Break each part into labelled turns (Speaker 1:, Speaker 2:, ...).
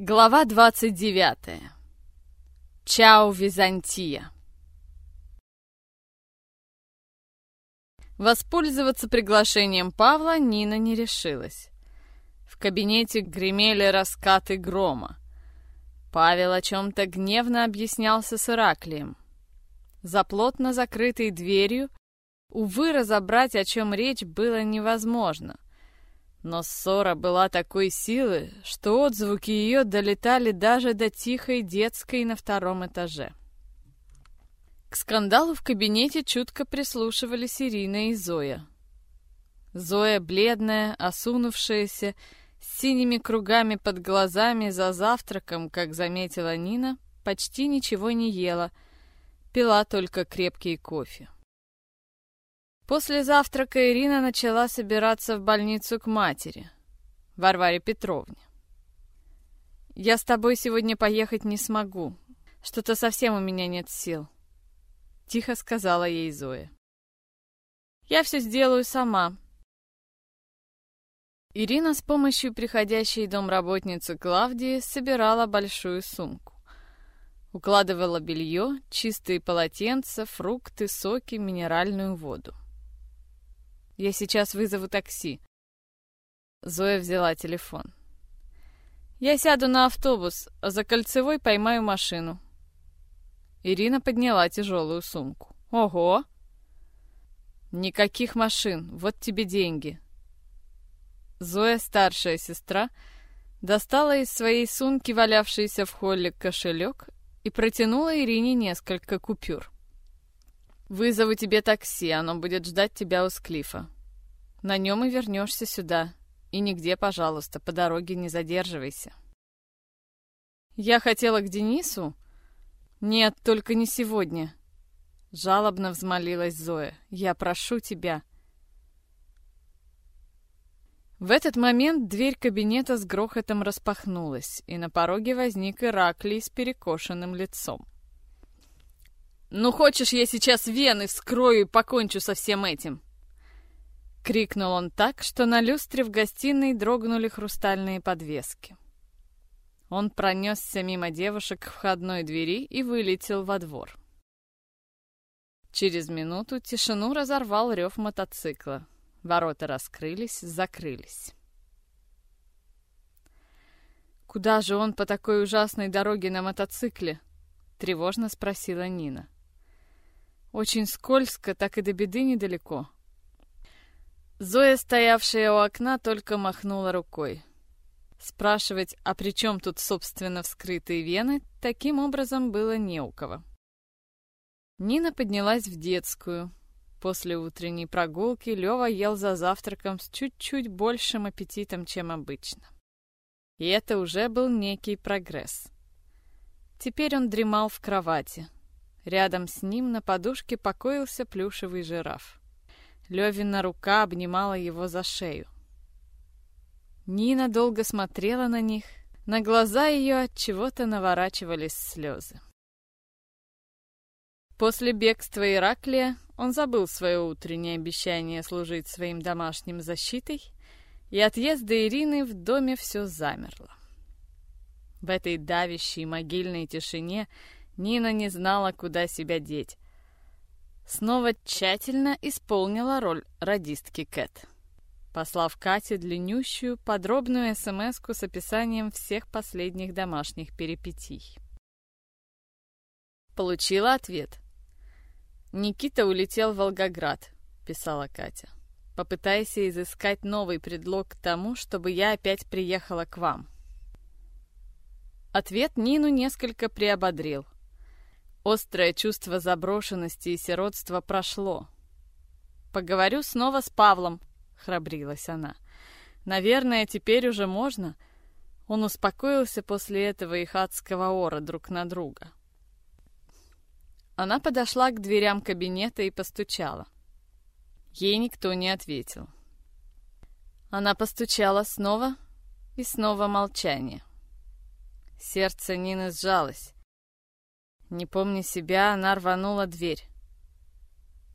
Speaker 1: Глава 29. Чао, Византия. Воспользоваться приглашением Павла Нина не решилась. В кабинете гремели раскаты грома. Павел о чем-то гневно объяснялся с Ираклием. За плотно закрытой дверью, увы, разобрать, о чем речь, было невозможно — но ссора была такой силы, что отзвуки ее долетали даже до тихой детской на втором этаже. К скандалу в кабинете чутко прислушивались Ирина и Зоя. Зоя, бледная, осунувшаяся, с синими кругами под глазами за завтраком, как заметила Нина, почти ничего не ела, пила только крепкий кофе. После завтрака Ирина начала собираться в больницу к матери, Варваре Петровне. «Я с тобой сегодня поехать не смогу. Что-то совсем у меня нет сил», — тихо сказала ей Зоя. «Я все сделаю сама». Ирина с помощью приходящей домработницы Клавдии собирала большую сумку. Укладывала белье, чистые полотенца, фрукты, соки, минеральную воду. Я сейчас вызову такси. Зоя взяла телефон. Я сяду на автобус, а за кольцевой поймаю машину. Ирина подняла тяжелую сумку. Ого! Никаких машин, вот тебе деньги. Зоя, старшая сестра, достала из своей сумки валявшийся в холле кошелек и протянула Ирине несколько купюр. Вызову тебе такси, оно будет ждать тебя у Склифа. На нем и вернешься сюда. И нигде, пожалуйста, по дороге не задерживайся. Я хотела к Денису? Нет, только не сегодня. Жалобно взмолилась Зоя. Я прошу тебя. В этот момент дверь кабинета с грохотом распахнулась, и на пороге возник Ираклий с перекошенным лицом. «Ну, хочешь, я сейчас вены вскрою и покончу со всем этим?» Крикнул он так, что на люстре в гостиной дрогнули хрустальные подвески. Он пронесся мимо девушек к входной двери и вылетел во двор. Через минуту тишину разорвал рев мотоцикла. Ворота раскрылись, закрылись. «Куда же он по такой ужасной дороге на мотоцикле?» — тревожно спросила Нина. Очень скользко, так и до беды недалеко. Зоя, стоявшая у окна, только махнула рукой. Спрашивать, а при чем тут, собственно, вскрытые вены, таким образом было не у кого. Нина поднялась в детскую. После утренней прогулки Лёва ел за завтраком с чуть-чуть большим аппетитом, чем обычно. И это уже был некий прогресс. Теперь он дремал в кровати, Рядом с ним на подушке покоился плюшевый жираф. Левина рука обнимала его за шею. Нина долго смотрела на них, на глаза ее от чего-то наворачивались слезы. После бегства Ираклия он забыл свое утреннее обещание служить своим домашним защитой, и отъезда Ирины в доме все замерло. В этой давящей могильной тишине Нина не знала, куда себя деть. Снова тщательно исполнила роль радистки Кэт, послав Кате длиннющую, подробную смс с описанием всех последних домашних перипетий. Получила ответ. «Никита улетел в Волгоград», — писала Катя. «Попытайся изыскать новый предлог к тому, чтобы я опять приехала к вам». Ответ Нину несколько приободрил — Острое чувство заброшенности и сиротства прошло. «Поговорю снова с Павлом», — храбрилась она. «Наверное, теперь уже можно». Он успокоился после этого их адского ора друг на друга. Она подошла к дверям кабинета и постучала. Ей никто не ответил. Она постучала снова, и снова молчание. Сердце Нины сжалось. Не помня себя, она рванула дверь.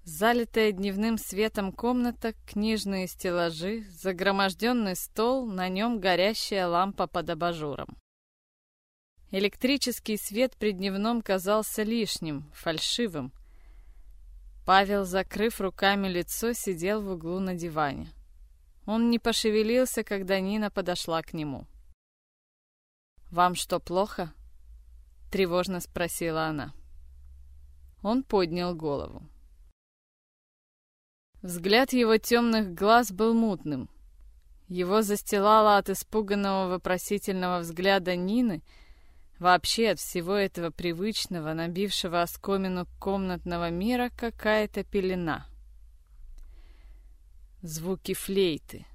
Speaker 1: Залитая дневным светом комната, книжные стеллажи, загроможденный стол, на нем горящая лампа под абажуром. Электрический свет при дневном казался лишним, фальшивым. Павел, закрыв руками лицо, сидел в углу на диване. Он не пошевелился, когда Нина подошла к нему. «Вам что, плохо?» — тревожно спросила она. Он поднял голову. Взгляд его темных глаз был мутным. Его застилало от испуганного вопросительного взгляда Нины, вообще от всего этого привычного, набившего оскомину комнатного мира, какая-то пелена. Звуки флейты.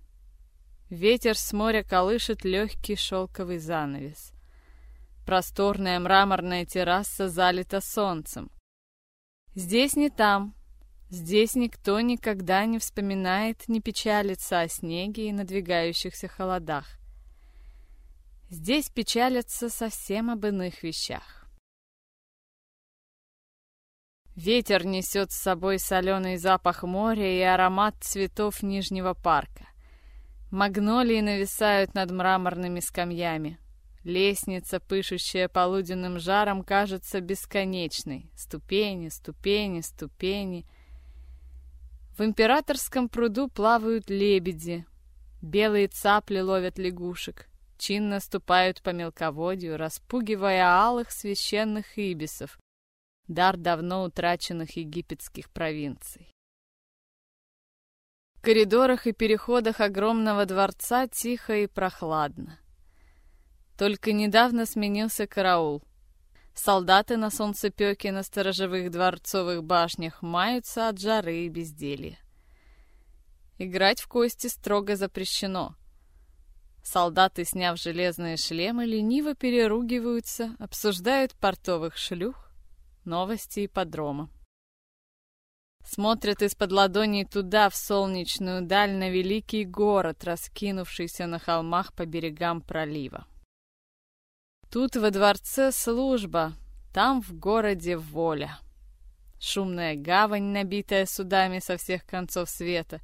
Speaker 1: Ветер с моря колышет легкий шелковый занавес. Просторная мраморная терраса залита солнцем. Здесь не там, Здесь никто никогда не вспоминает, не печалится о снеге и надвигающихся холодах. Здесь печалятся совсем об иных вещах. Ветер несет с собой соленый запах моря и аромат цветов Нижнего парка. Магнолии нависают над мраморными скамьями. Лестница, пышущая полуденным жаром, кажется бесконечной. Ступени, ступени, ступени — в императорском пруду плавают лебеди. Белые цапли ловят лягушек. Чинно ступают по мелководью, распугивая алых священных ибисов, дар давно утраченных египетских провинций. В коридорах и переходах огромного дворца тихо и прохладно. Только недавно сменился караул. Солдаты на солнцепёке на сторожевых дворцовых башнях маются от жары и безделья. Играть в кости строго запрещено. Солдаты, сняв железные шлемы, лениво переругиваются, обсуждают портовых шлюх, новости ипподрома. Смотрят из-под ладоней туда, в солнечную даль, на великий город, раскинувшийся на холмах по берегам пролива. Тут во дворце служба, там в городе воля. Шумная гавань, набитая судами со всех концов света,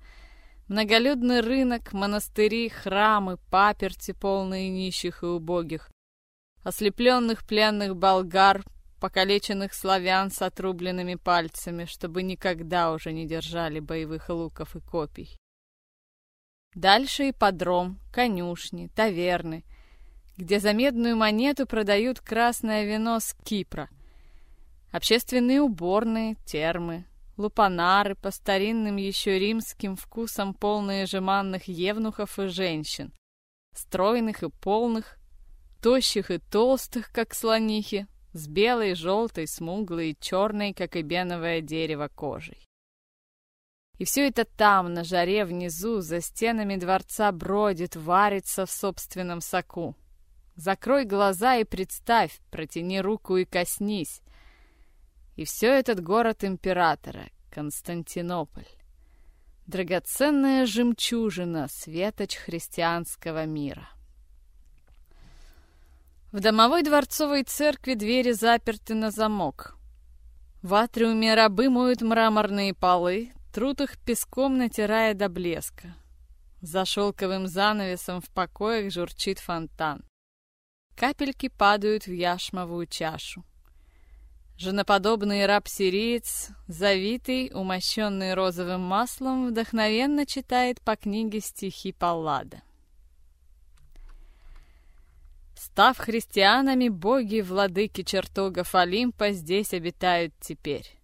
Speaker 1: многолюдный рынок, монастыри, храмы, паперти, полные нищих и убогих, ослепленных пленных болгар, покалеченных славян с отрубленными пальцами, чтобы никогда уже не держали боевых луков и копий. Дальше и подром, конюшни, таверны — где за медную монету продают красное вино с Кипра. Общественные уборные, термы, лупанары по старинным еще римским вкусам полные жеманных евнухов и женщин, стройных и полных, тощих и толстых, как слонихи, с белой, желтой, смуглой и черной, как и беновое дерево, кожей. И все это там, на жаре внизу, за стенами дворца бродит, варится в собственном соку. Закрой глаза и представь, протяни руку и коснись. И все этот город императора, Константинополь. Драгоценная жемчужина, светоч христианского мира. В домовой дворцовой церкви двери заперты на замок. В атриуме рабы моют мраморные полы, трут их песком, натирая до блеска. За шелковым занавесом в покоях журчит фонтан. Капельки падают в яшмовую чашу. Женоподобный раб-сириец, завитый, умощенный розовым маслом, вдохновенно читает по книге стихи Паллада. Став христианами, боги, владыки чертогов Олимпа здесь обитают теперь.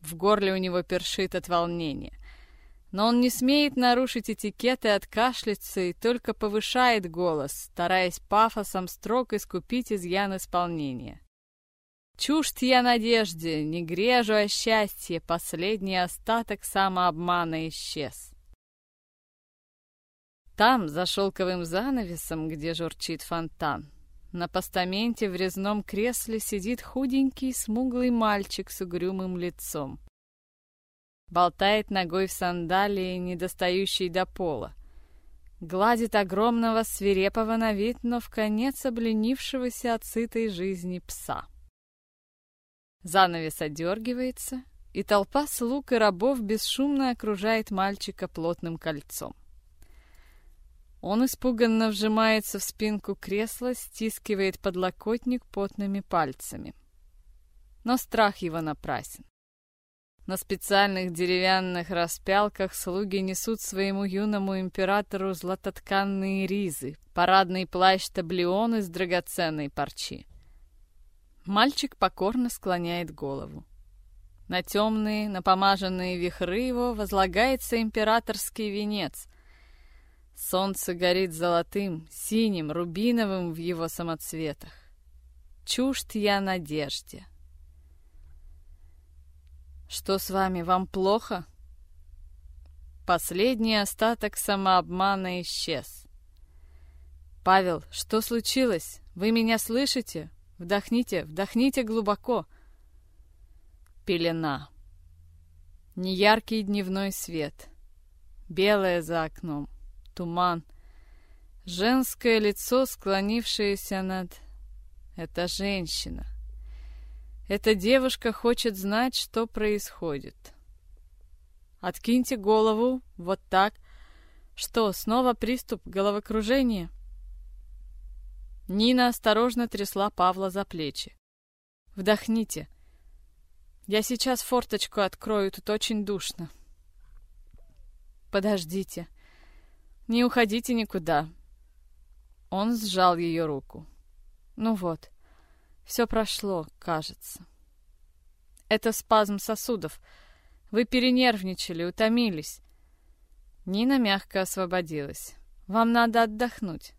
Speaker 1: В горле у него першит от волнения. Но он не смеет нарушить этикет и откашляться, и только повышает голос, стараясь пафосом строк искупить изъян исполнения. Чужд я надежде, не грежу о счастье, последний остаток самообмана исчез. Там, за шелковым занавесом, где журчит фонтан, на постаменте в резном кресле сидит худенький, смуглый мальчик с угрюмым лицом болтает ногой в сандалии, не достающей до пола. Гладит огромного свирепого на вид, но в конец обленившегося от сытой жизни пса. Занавес одергивается, и толпа слуг и рабов бесшумно окружает мальчика плотным кольцом. Он испуганно вжимается в спинку кресла, стискивает подлокотник потными пальцами. Но страх его напрасен. На специальных деревянных распялках слуги несут своему юному императору златотканные ризы, парадный плащ-таблион из драгоценной парчи. Мальчик покорно склоняет голову. На темные, напомаженные вихры его возлагается императорский венец. Солнце горит золотым, синим, рубиновым в его самоцветах. Чужд я надежде. Что с вами, вам плохо? Последний остаток самообмана исчез. «Павел, что случилось? Вы меня слышите? Вдохните, вдохните глубоко!» Пелена. Неяркий дневной свет. Белое за окном. Туман. Женское лицо, склонившееся над... Это женщина. Эта девушка хочет знать, что происходит. Откиньте голову, вот так. Что, снова приступ головокружения? Нина осторожно трясла Павла за плечи. Вдохните. Я сейчас форточку открою, тут очень душно. Подождите. Не уходите никуда. Он сжал ее руку. Ну вот. Все прошло, кажется. Это спазм сосудов. Вы перенервничали, утомились. Нина мягко освободилась. Вам надо отдохнуть.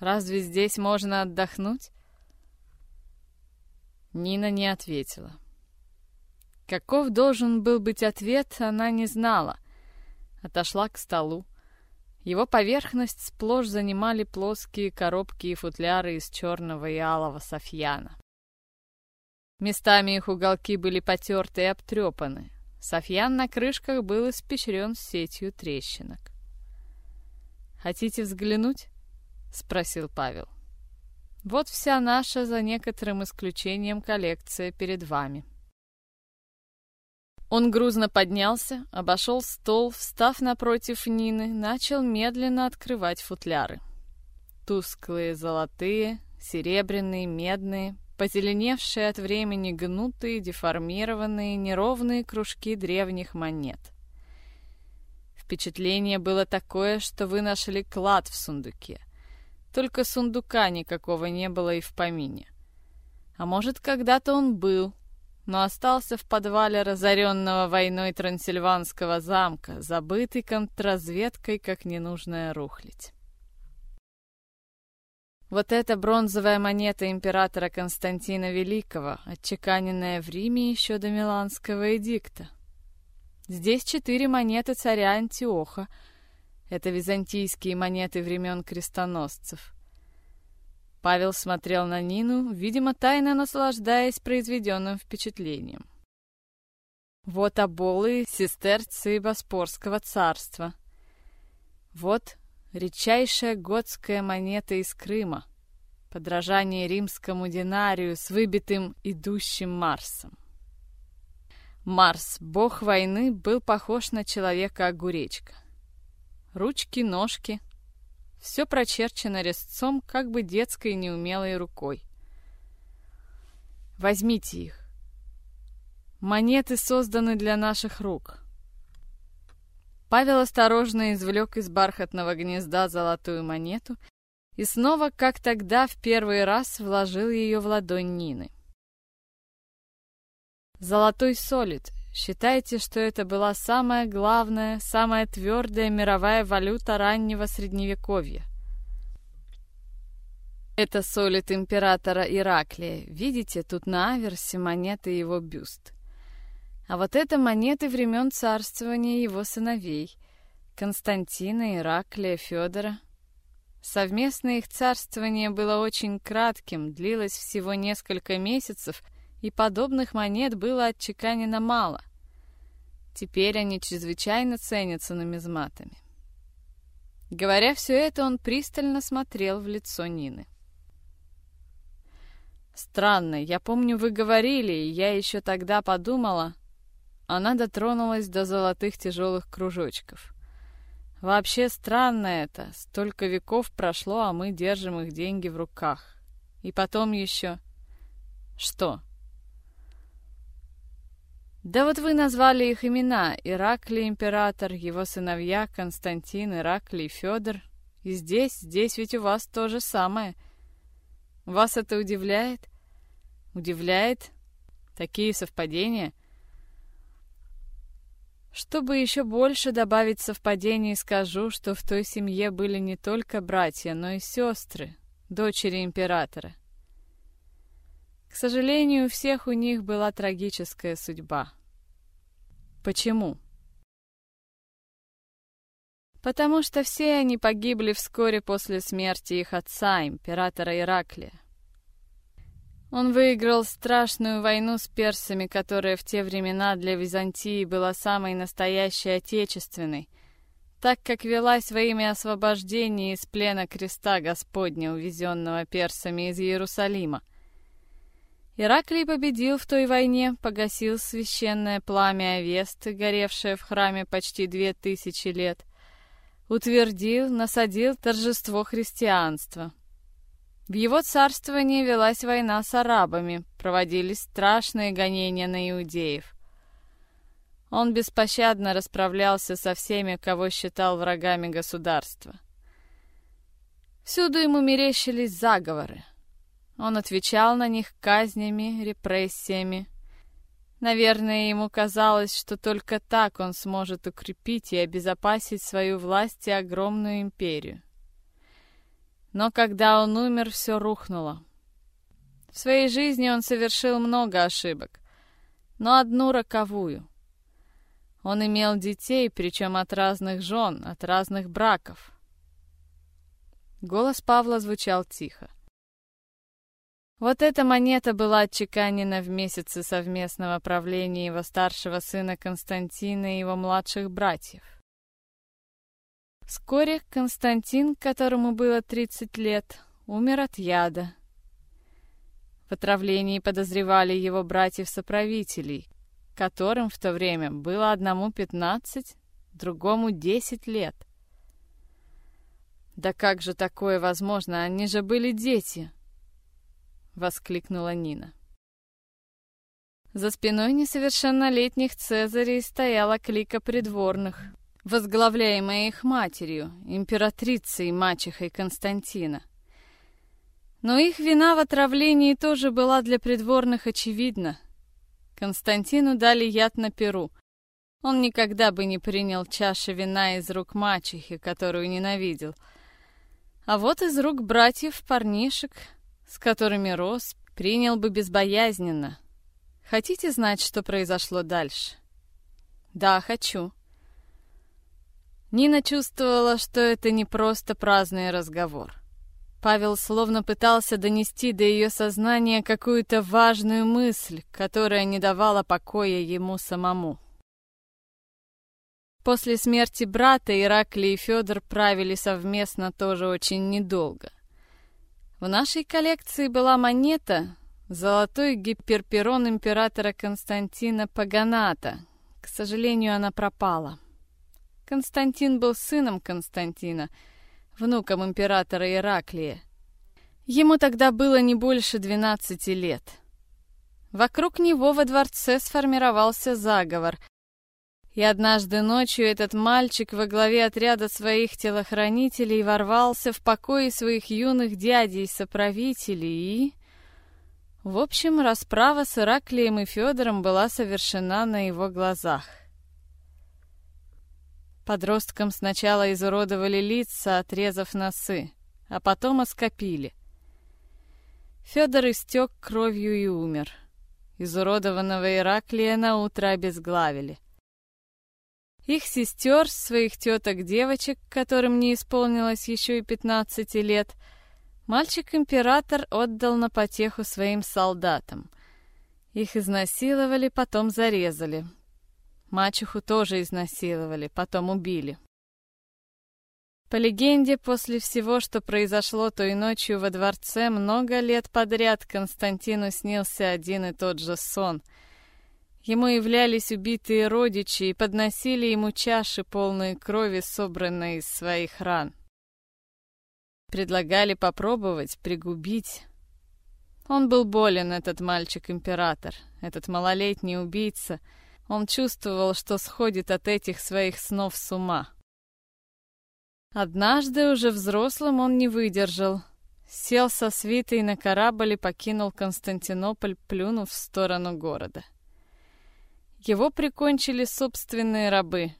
Speaker 1: Разве здесь можно отдохнуть? Нина не ответила. Каков должен был быть ответ, она не знала. Отошла к столу. Его поверхность сплошь занимали плоские коробки и футляры из черного и алого софьяна. Местами их уголки были потерты и обтрепаны. Софьян на крышках был испещрен сетью трещинок. «Хотите взглянуть?» — спросил Павел. «Вот вся наша, за некоторым исключением, коллекция перед вами». Он грузно поднялся, обошел стол, встав напротив Нины, начал медленно открывать футляры. Тусклые золотые, серебряные, медные, позеленевшие от времени гнутые, деформированные, неровные кружки древних монет. Впечатление было такое, что вы нашли клад в сундуке. Только сундука никакого не было и в помине. А может, когда-то он был — но остался в подвале разоренного войной Трансильванского замка, забытый контрразведкой, как ненужная рухлядь. Вот эта бронзовая монета императора Константина Великого, отчеканенная в Риме еще до Миланского эдикта. Здесь четыре монеты царя Антиоха. Это византийские монеты времен крестоносцев. Павел смотрел на Нину, видимо, тайно наслаждаясь произведенным впечатлением. Вот оболы сестерцы Боспорского царства. Вот редчайшая готская монета из Крыма, подражание римскому динарию с выбитым идущим Марсом. Марс, бог войны, был похож на человека-огуречка. Ручки, ножки, все прочерчено резцом, как бы детской неумелой рукой. Возьмите их. Монеты созданы для наших рук. Павел осторожно извлек из бархатного гнезда золотую монету и снова, как тогда, в первый раз вложил ее в ладонь Нины. Золотой солид, Считайте, что это была самая главная, самая твердая мировая валюта раннего средневековья. Это солид императора Ираклия. Видите, тут на аверсе монеты его бюст. А вот это монеты времен царствования его сыновей Константина, Ираклия, Федора. Совместное их царствование было очень кратким, длилось всего несколько месяцев — и подобных монет было отчеканено мало. Теперь они чрезвычайно ценятся нумизматами. Говоря все это, он пристально смотрел в лицо Нины. «Странно, я помню, вы говорили, и я еще тогда подумала...» Она дотронулась до золотых тяжелых кружочков. Вообще странно это. Столько веков прошло, а мы держим их деньги в руках. И потом еще... Что? Да вот вы назвали их имена. Ираклий император, его сыновья Константин, Ираклий, Федор. И здесь, здесь ведь у вас то же самое. Вас это удивляет? Удивляет? Такие совпадения? Чтобы еще больше добавить совпадений, скажу, что в той семье были не только братья, но и сестры, дочери императора. К сожалению, у всех у них была трагическая судьба. Почему? Потому что все они погибли вскоре после смерти их отца, императора Ираклия. Он выиграл страшную войну с персами, которая в те времена для Византии была самой настоящей отечественной, так как велась во имя освобождения из плена креста Господня, увезенного персами из Иерусалима. Ираклий победил в той войне, погасил священное пламя Авесты, горевшее в храме почти две тысячи лет, утвердил, насадил торжество христианства. В его царствовании велась война с арабами, проводились страшные гонения на иудеев. Он беспощадно расправлялся со всеми, кого считал врагами государства. Всюду ему мерещились заговоры — он отвечал на них казнями, репрессиями. Наверное, ему казалось, что только так он сможет укрепить и обезопасить свою власть и огромную империю. Но когда он умер, все рухнуло. В своей жизни он совершил много ошибок, но одну роковую. Он имел детей, причем от разных жен, от разных браков. Голос Павла звучал тихо. Вот эта монета была отчеканена в месяцы совместного правления его старшего сына Константина и его младших братьев. Вскоре Константин, которому было 30 лет, умер от яда. В отравлении подозревали его братьев-соправителей, которым в то время было одному 15, другому 10 лет. Да как же такое возможно? Они же были дети воскликнула Нина. За спиной несовершеннолетних Цезарей стояла клика придворных, возглавляемая их матерью, императрицей мачехой Константина. Но их вина в отравлении тоже была для придворных очевидна. Константину дали яд на перу. Он никогда бы не принял чаши вина из рук мачехи, которую ненавидел. А вот из рук братьев-парнишек с которыми рос, принял бы безбоязненно. Хотите знать, что произошло дальше? Да, хочу. Нина чувствовала, что это не просто праздный разговор. Павел словно пытался донести до ее сознания какую-то важную мысль, которая не давала покоя ему самому. После смерти брата Ираклий и Федор правили совместно тоже очень недолго. В нашей коллекции была монета «Золотой гиперперон императора Константина Паганата». К сожалению, она пропала. Константин был сыном Константина, внуком императора Ираклия. Ему тогда было не больше 12 лет. Вокруг него во дворце сформировался заговор, и однажды ночью этот мальчик во главе отряда своих телохранителей ворвался в покои своих юных дядей-соправителей и... В общем, расправа с Ираклием и Федором была совершена на его глазах. Подросткам сначала изуродовали лица, отрезав носы, а потом оскопили. Федор истек кровью и умер. Изуродованного Ираклия на утро обезглавили. Их сестер, своих теток-девочек, которым не исполнилось еще и 15 лет, мальчик-император отдал на потеху своим солдатам. Их изнасиловали, потом зарезали. Мачеху тоже изнасиловали, потом убили. По легенде, после всего, что произошло той ночью во дворце, много лет подряд Константину снился один и тот же сон — Ему являлись убитые родичи и подносили ему чаши, полные крови, собранной из своих ран. Предлагали попробовать пригубить. Он был болен, этот мальчик-император, этот малолетний убийца. Он чувствовал, что сходит от этих своих снов с ума. Однажды, уже взрослым, он не выдержал. Сел со свитой на корабль и покинул Константинополь, плюнув в сторону города. Его прикончили собственные рабы,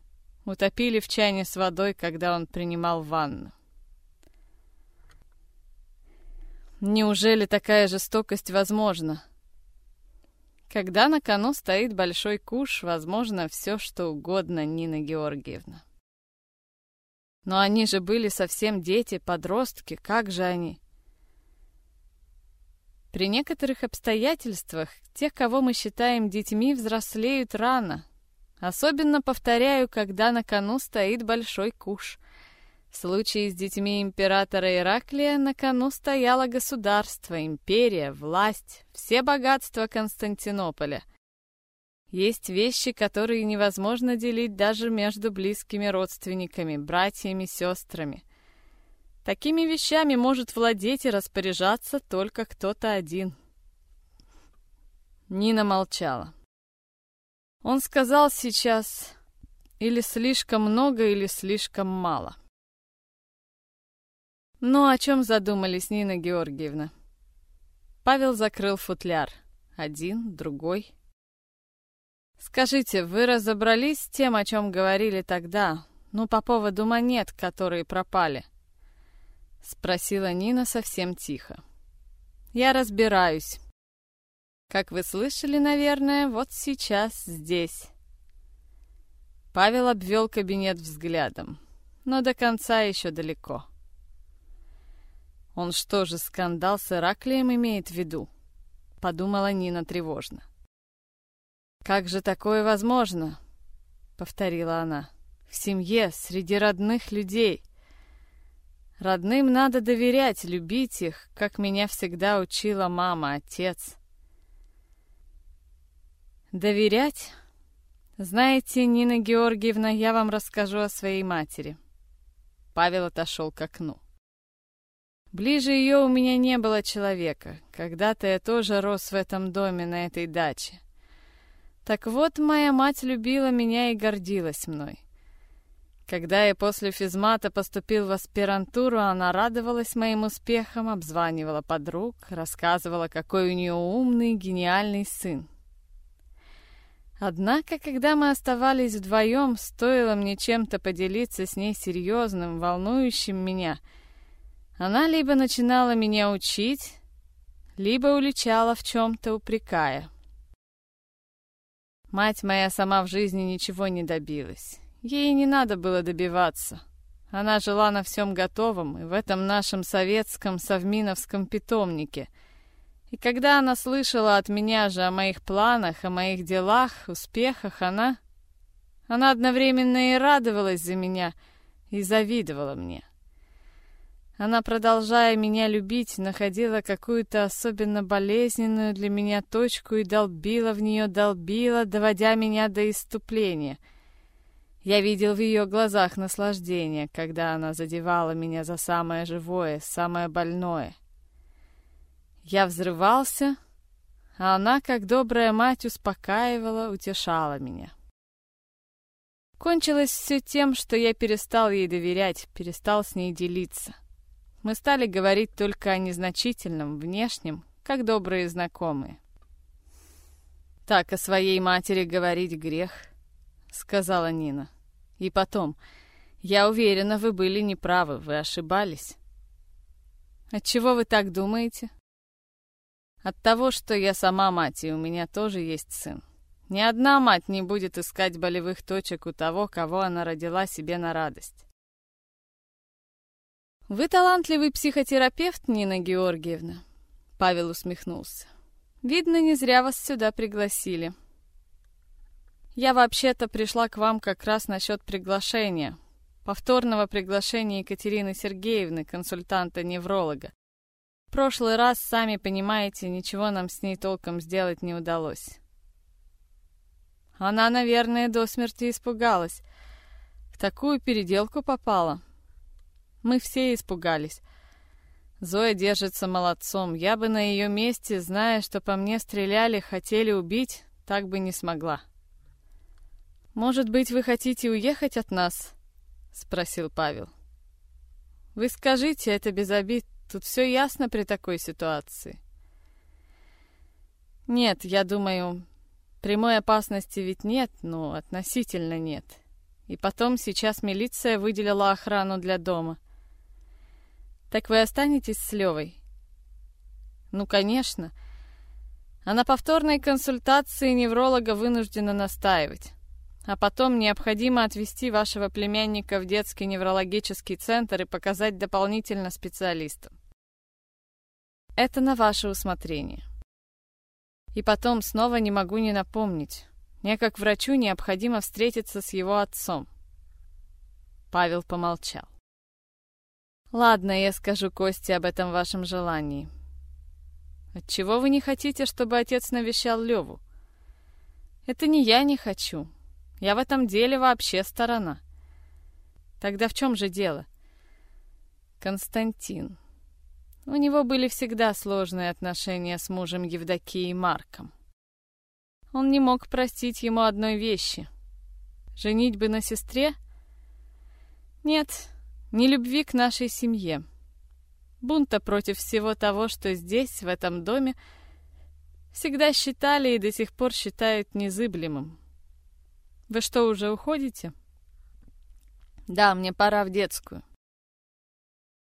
Speaker 1: утопили в чане с водой, когда он принимал ванну. Неужели такая жестокость возможна? Когда на кону стоит большой куш, возможно, все что угодно, Нина Георгиевна. Но они же были совсем дети, подростки, как же они? При некоторых обстоятельствах тех, кого мы считаем детьми, взрослеют рано. Особенно, повторяю, когда на кону стоит большой куш. В случае с детьми императора Ираклия на кону стояло государство, империя, власть, все богатства Константинополя. Есть вещи, которые невозможно делить даже между близкими родственниками, братьями, сестрами. Такими вещами может владеть и распоряжаться только кто-то один. Нина молчала. Он сказал сейчас или слишком много, или слишком мало. Ну, о чем задумались, Нина Георгиевна? Павел закрыл футляр. Один, другой. Скажите, вы разобрались с тем, о чем говорили тогда? Ну, по поводу монет, которые пропали. — Спросила Нина совсем тихо. Я разбираюсь. Как вы слышали, наверное, вот сейчас здесь. Павел обвел кабинет взглядом, но до конца еще далеко. Он что же, скандал с Ираклием имеет в виду? Подумала Нина тревожно. «Как же такое возможно?» — повторила она. «В семье, среди родных людей. Родным надо доверять, любить их, как меня всегда учила мама, отец. Доверять? Знаете, Нина Георгиевна, я вам расскажу о своей матери. Павел отошел к окну. Ближе ее у меня не было человека. Когда-то я тоже рос в этом доме, на этой даче. Так вот, моя мать любила меня и гордилась мной. Когда я после физмата поступил в аспирантуру, она радовалась моим успехам, обзванивала подруг, рассказывала, какой у нее умный, гениальный сын. Однако, когда мы оставались вдвоем, стоило мне чем-то поделиться с ней серьезным, волнующим меня, она либо начинала меня учить, либо уличала в чем-то, упрекая. Мать моя сама в жизни ничего не добилась. Ей не надо было добиваться. Она жила на всем готовом и в этом нашем советском совминовском питомнике. И когда она слышала от меня же о моих планах, о моих делах, успехах, она... Она одновременно и радовалась за меня, и завидовала мне. Она, продолжая меня любить, находила какую-то особенно болезненную для меня точку и долбила в нее, долбила, доводя меня до иступления — я видел в ее глазах наслаждение, когда она задевала меня за самое живое, самое больное. Я взрывался, а она, как добрая мать, успокаивала, утешала меня. Кончилось все тем, что я перестал ей доверять, перестал с ней делиться. Мы стали говорить только о незначительном, внешнем, как добрые знакомые. «Так о своей матери говорить грех», — сказала Нина. И потом, я уверена, вы были неправы, вы ошибались. Отчего вы так думаете? От того, что я сама мать, и у меня тоже есть сын. Ни одна мать не будет искать болевых точек у того, кого она родила себе на радость. «Вы талантливый психотерапевт, Нина Георгиевна?» Павел усмехнулся. «Видно, не зря вас сюда пригласили». Я вообще-то пришла к вам как раз насчет приглашения. Повторного приглашения Екатерины Сергеевны, консультанта-невролога. В прошлый раз, сами понимаете, ничего нам с ней толком сделать не удалось. Она, наверное, до смерти испугалась. В такую переделку попала. Мы все испугались. Зоя держится молодцом. Я бы на ее месте, зная, что по мне стреляли, хотели убить, так бы не смогла. «Может быть, вы хотите уехать от нас?» — спросил Павел. «Вы скажите, это без обид. Тут все ясно при такой ситуации». «Нет, я думаю, прямой опасности ведь нет, но относительно нет. И потом сейчас милиция выделила охрану для дома. Так вы останетесь с Левой? Ну, конечно. А на повторной консультации невролога вынуждена настаивать. А потом необходимо отвезти вашего племянника в детский неврологический центр и показать дополнительно специалистам. Это на ваше усмотрение. И потом снова не могу не напомнить. Мне как врачу необходимо встретиться с его отцом. Павел помолчал. Ладно, я скажу Косте об этом вашем желании. Отчего вы не хотите, чтобы отец навещал Леву? Это не я не хочу. Я в этом деле вообще сторона. Тогда в чем же дело? Константин. У него были всегда сложные отношения с мужем Евдокией Марком. Он не мог простить ему одной вещи. Женить бы на сестре? Нет, ни любви к нашей семье. Бунта против всего того, что здесь, в этом доме, всегда считали и до сих пор считают незыблемым. Вы что, уже уходите? Да, мне пора в детскую.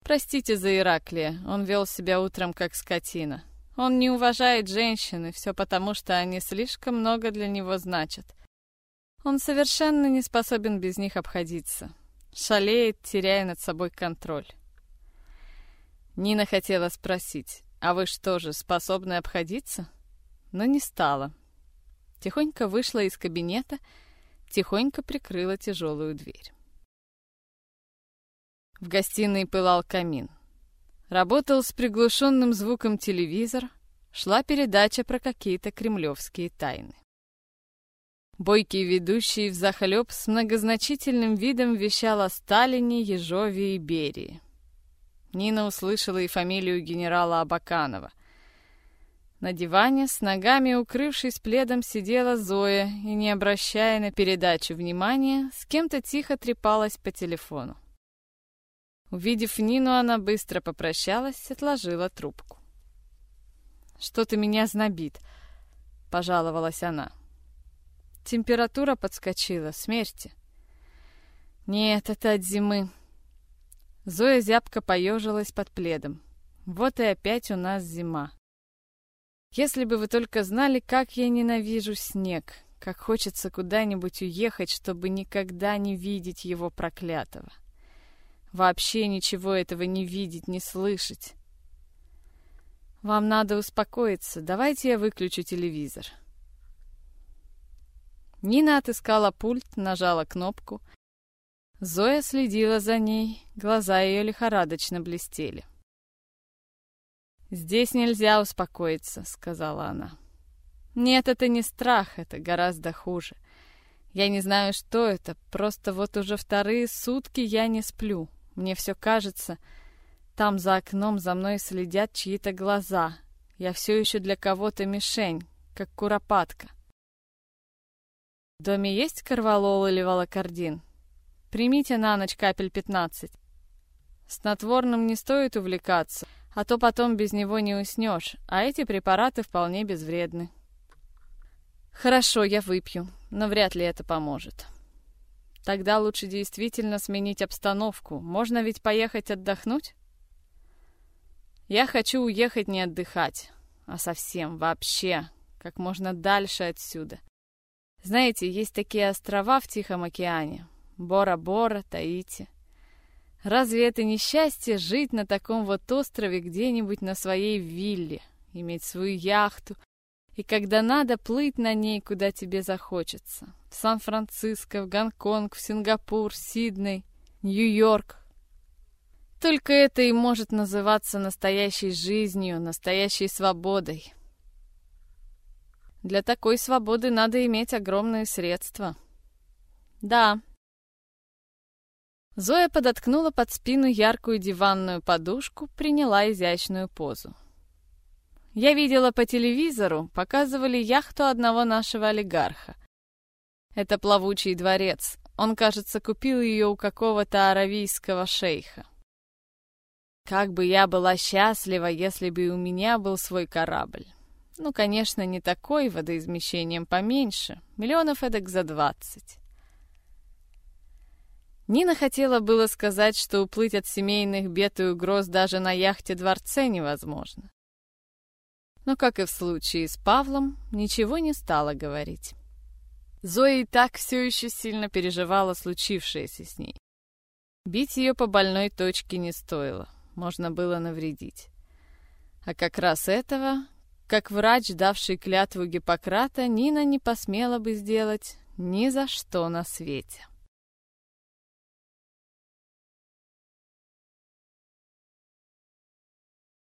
Speaker 1: Простите за Ираклия, он вел себя утром как скотина. Он не уважает женщин, и все потому, что они слишком много для него значат. Он совершенно не способен без них обходиться шалеет, теряя над собой контроль. Нина хотела спросить, а вы что же, способны обходиться? Но не стала. Тихонько вышла из кабинета, тихонько прикрыла тяжелую дверь. В гостиной пылал камин. Работал с приглушенным звуком телевизор, шла передача про какие-то кремлевские тайны. Бойкий ведущий взахлеб с многозначительным видом вещал о Сталине, Ежове и Берии. Нина услышала и фамилию генерала Абаканова. На диване, с ногами укрывшись пледом, сидела Зоя и, не обращая на передачу внимания, с кем-то тихо трепалась по телефону. Увидев Нину, она быстро попрощалась, отложила трубку. «Что-то меня знобит», — пожаловалась она. Температура подскочила, смерти. Нет, это от зимы. Зоя зябко поежилась под пледом. Вот и опять у нас зима. Если бы вы только знали, как я ненавижу снег, как хочется куда-нибудь уехать, чтобы никогда не видеть его проклятого. Вообще ничего этого не видеть, не слышать. Вам надо успокоиться. Давайте я выключу телевизор. Нина отыскала пульт, нажала кнопку. Зоя следила за ней, глаза ее лихорадочно блестели. «Здесь нельзя успокоиться», — сказала она. «Нет, это не страх, это гораздо хуже. Я не знаю, что это, просто вот уже вторые сутки я не сплю. Мне все кажется, там за окном за мной следят чьи-то глаза. Я все еще для кого-то мишень, как куропатка. В доме есть корвалол или волокордин? Примите на ночь капель 15. Снотворным не стоит увлекаться, а то потом без него не уснешь, а эти препараты вполне безвредны. Хорошо, я выпью, но вряд ли это поможет. Тогда лучше действительно сменить обстановку. Можно ведь поехать отдохнуть? Я хочу уехать не отдыхать, а совсем, вообще, как можно дальше отсюда. Знаете, есть такие острова в Тихом океане. Бора-Бора, Таити. Разве это не счастье жить на таком вот острове где-нибудь на своей вилле, иметь свою яхту, и когда надо, плыть на ней, куда тебе захочется. В Сан-Франциско, в Гонконг, в Сингапур, Сидней, Нью-Йорк. Только это и может называться настоящей жизнью, настоящей свободой. Для такой свободы надо иметь огромные средства. Да. Зоя подоткнула под спину яркую диванную подушку, приняла изящную позу. Я видела по телевизору, показывали яхту одного нашего олигарха. Это плавучий дворец. Он, кажется, купил ее у какого-то аравийского шейха. Как бы я была счастлива, если бы у меня был свой корабль. Ну, конечно, не такой, водоизмещением поменьше, миллионов эдак за двадцать. Нина хотела было сказать, что уплыть от семейных бед и угроз даже на яхте-дворце невозможно но, как и в случае с Павлом, ничего не стала говорить. Зоя и так все еще сильно переживала случившееся с ней. Бить ее по больной точке не стоило, можно было навредить. А как раз этого, как врач, давший клятву Гиппократа, Нина не посмела бы сделать ни за что на свете.